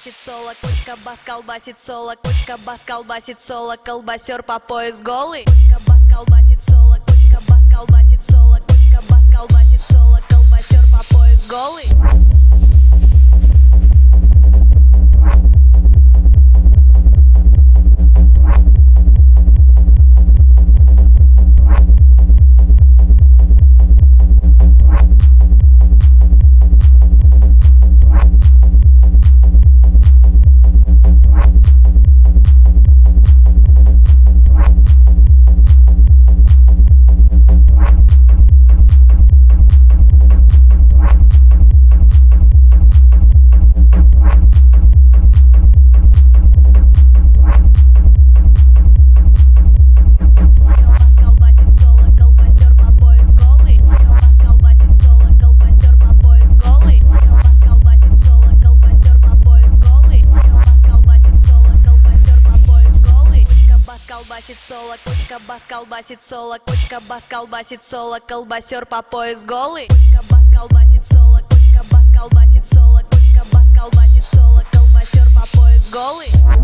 колбасит соло, кочка бас колбасит соло, кочка бас колбасит соло, колбасер по пояс голый. Кочка бас колбасит соло, кочка бас колбасит соло, кочка бас колбасит колбасит соло, кочка бас колбасит соло, кочка бас колбасит соло, колбасер по пояс голый. Кочка бас колбасит соло, кочка бас колбасит соло, кочка бас колбасит соло, колбасер по пояс голый.